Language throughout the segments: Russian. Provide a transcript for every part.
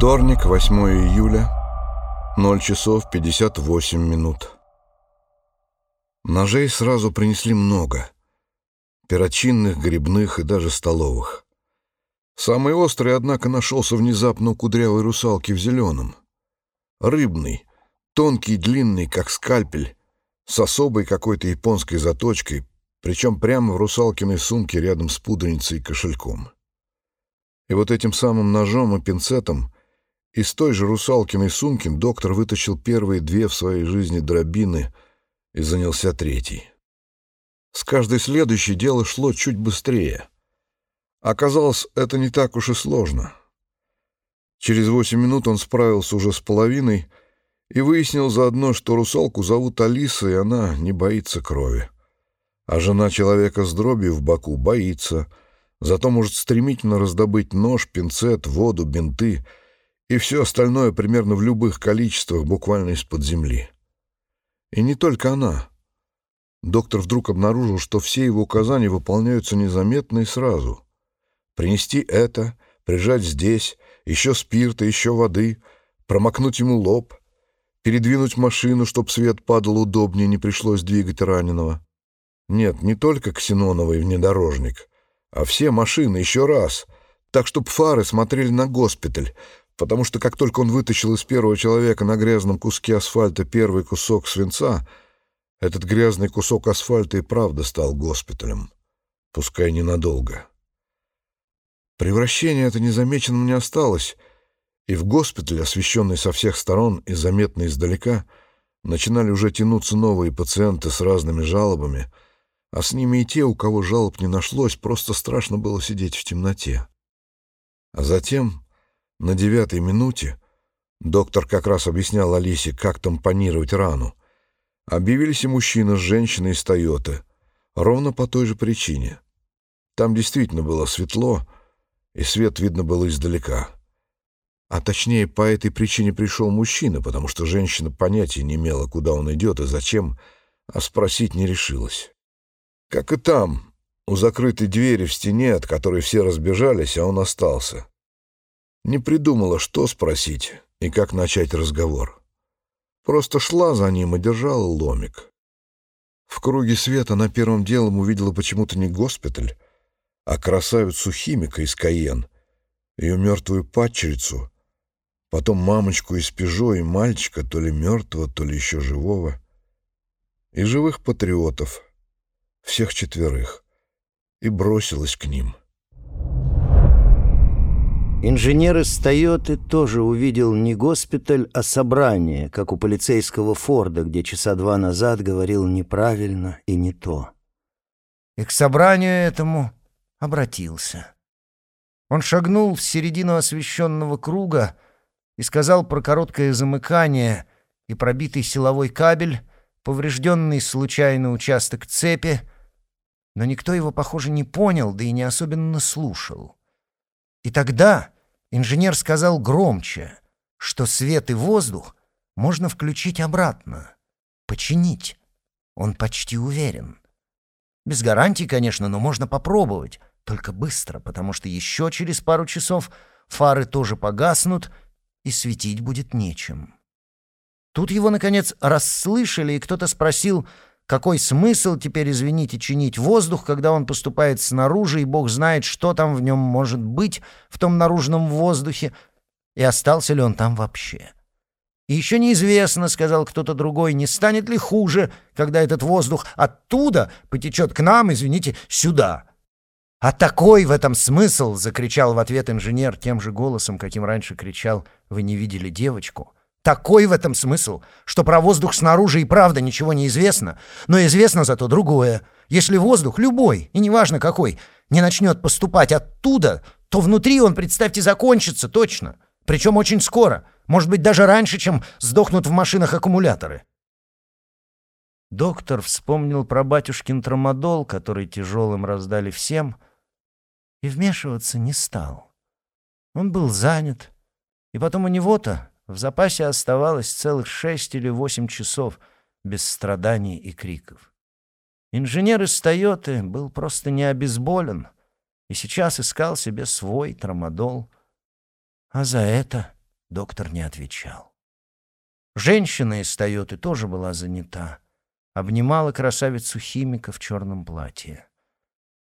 Вторник, 8 июля, 0 часов 58 минут. Ножей сразу принесли много. Перочинных, грибных и даже столовых. Самый острый, однако, нашелся внезапно у кудрявой русалки в зеленом. Рыбный, тонкий длинный, как скальпель, с особой какой-то японской заточкой, причем прямо в русалкиной сумке рядом с пудреницей и кошельком. И вот этим самым ножом и пинцетом из той же русалкиной сумки доктор вытащил первые две в своей жизни дробины и занялся третьей. С каждой следующей дело шло чуть быстрее. Оказалось, это не так уж и сложно. Через восемь минут он справился уже с половиной и выяснил заодно, что русалку зовут Алиса, и она не боится крови. А жена человека с дробью в боку боится, зато может стремительно раздобыть нож, пинцет, воду, бинты и все остальное примерно в любых количествах, буквально из-под земли. И не только она. Доктор вдруг обнаружил, что все его указания выполняются незаметно и сразу. Принести это, прижать здесь, еще спирта, еще воды, промокнуть ему лоб, передвинуть машину, чтоб свет падал удобнее, не пришлось двигать раненого. Нет, не только ксеноновый внедорожник, а все машины еще раз, так, чтоб фары смотрели на госпиталь, потому что как только он вытащил из первого человека на грязном куске асфальта первый кусок свинца, этот грязный кусок асфальта и правда стал госпиталем, пускай ненадолго. Превращение это незамеченным не осталось, и в госпитале, освещенный со всех сторон и заметно издалека, начинали уже тянуться новые пациенты с разными жалобами, а с ними и те, у кого жалоб не нашлось, просто страшно было сидеть в темноте. А затем на девятой минуте доктор как раз объяснял Алисе, как тампонировать рану. Объявились и мужчина с женщиной из «Тойоты». Ровно по той же причине. Там действительно было светло, и свет видно было издалека. А точнее, по этой причине пришел мужчина, потому что женщина понятия не имела, куда он идет и зачем, а спросить не решилась. Как и там, у закрытой двери в стене, от которой все разбежались, а он остался. Не придумала, что спросить и как начать разговор. Просто шла за ним и держала ломик. В круге света на первом делом увидела почему-то не госпиталь, а красавицу-химика из Каен, ее мертвую падчерицу, потом мамочку из Пежо и мальчика, то ли мертвого, то ли еще живого, и живых патриотов, всех четверых, и бросилась к ним — Инженер из «Тойоты» тоже увидел не госпиталь, а собрание, как у полицейского Форда, где часа два назад говорил неправильно и не то. И к собранию этому обратился. Он шагнул в середину освещенного круга и сказал про короткое замыкание и пробитый силовой кабель, поврежденный случайно участок цепи, но никто его, похоже, не понял, да и не особенно слушал. И тогда инженер сказал громче, что свет и воздух можно включить обратно, починить. Он почти уверен. Без гарантий, конечно, но можно попробовать, только быстро, потому что еще через пару часов фары тоже погаснут, и светить будет нечем. Тут его, наконец, расслышали, и кто-то спросил — какой смысл теперь, извините, чинить воздух, когда он поступает снаружи, и бог знает, что там в нем может быть, в том наружном воздухе, и остался ли он там вообще? И еще неизвестно, — сказал кто-то другой, — не станет ли хуже, когда этот воздух оттуда потечет к нам, извините, сюда. «А такой в этом смысл!» — закричал в ответ инженер тем же голосом, каким раньше кричал «Вы не видели девочку?» Такой в этом смысл, что про воздух снаружи и правда ничего не известно, но известно зато другое. Если воздух, любой, и неважно какой, не начнет поступать оттуда, то внутри он, представьте, закончится точно. Причем очень скоро, может быть, даже раньше, чем сдохнут в машинах аккумуляторы. Доктор вспомнил про батюшкин трамадол, который тяжелым раздали всем, и вмешиваться не стал. Он был занят, и потом у него-то в запасе оставалось целых шесть или восемь часов без страданий и криков. Инженер из «Тойоты» был просто не обезболен и сейчас искал себе свой трамадол. А за это Доктор не отвечал. Женщина из «Тойоты» тоже была занята. Обнимала красавицу-химика в черном платье.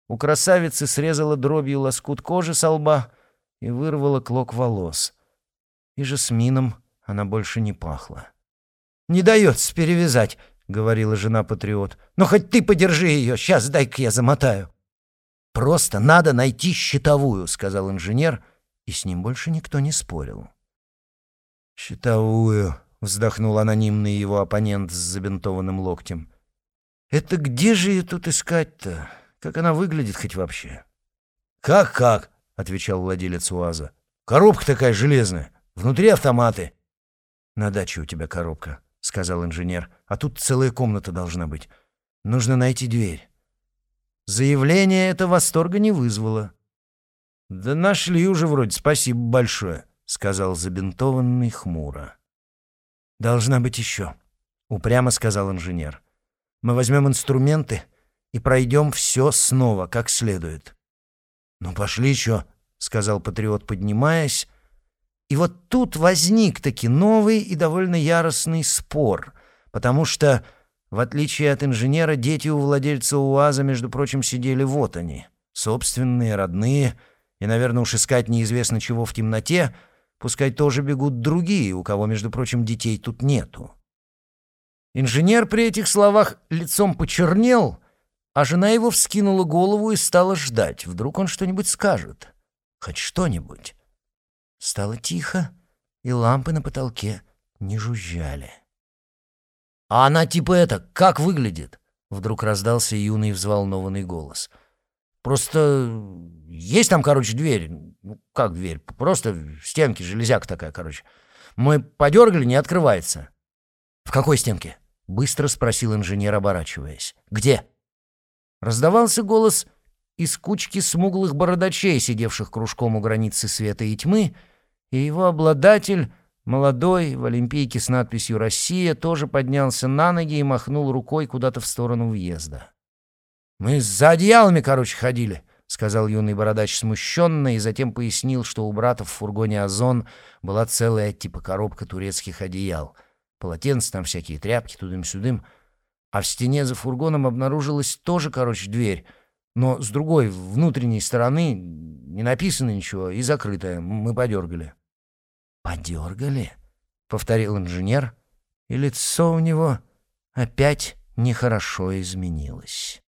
У красавицы срезала дробью лоскут кожи со лба и вырвала клок волос. И жасмином она больше не пахла. «Не дается перевязать», — говорила жена-патриот. «Но хоть ты подержи ее, сейчас дай-ка я замотаю». «Просто надо найти щитовую», — сказал инженер, и с ним больше никто не спорил. «Щитовую», — вздохнул анонимный его оппонент с забинтованным локтем. «Это где же ее тут искать-то? Как она выглядит хоть вообще?» «Как-как?» — отвечал владелец УАЗа. «Коробка такая железная, внутри автоматы». «На даче у тебя коробка», — сказал инженер. «А тут целая комната должна быть. Нужно найти дверь». Заявление это восторга не вызвало. «Да нашли уже вроде, спасибо большое», — сказал забинтованный хмуро. «Должна быть еще», — упрямо сказал инженер. «Мы возьмем инструменты и пройдем все снова, как следует». «Ну, пошли что», — сказал патриот, поднимаясь, и вот тут возник-таки новый и довольно яростный спор, потому что, в отличие от инженера, дети у владельца УАЗа, между прочим, сидели вот они, собственные, родные, и, наверное, уж искать неизвестно чего в темноте, пускай тоже бегут другие, у кого, между прочим, детей тут нету. Инженер при этих словах лицом почернел, а жена его вскинула голову и стала ждать. Вдруг он что-нибудь скажет. Хоть что-нибудь. Стало тихо, и лампы на потолке не жужжали. «А она типа это, как выглядит?» Вдруг раздался юный взволнованный голос. «Просто есть там, короче, дверь. Ну, как дверь? Просто стенки, железяка такая, короче. Мы подергали, не открывается». «В какой стенке?» — быстро спросил инженер, оборачиваясь. «Где?» Раздавался голос из кучки смуглых бородачей, сидевших кружком у границы света и тьмы, и его обладатель, молодой, в олимпийке с надписью «Россия», тоже поднялся на ноги и махнул рукой куда-то в сторону въезда. «Мы за одеялами, короче, ходили», — сказал юный бородач смущенно и затем пояснил, что у брата в фургоне «Озон» была целая типа коробка турецких одеял. Полотенца там всякие, тряпки тудым-сюдым. А в стене за фургоном обнаружилась тоже, короче, дверь, но с другой, внутренней стороны, не написано ничего и закрытая. Мы подергали. «Подергали?» — повторил инженер, и лицо у него опять нехорошо изменилось.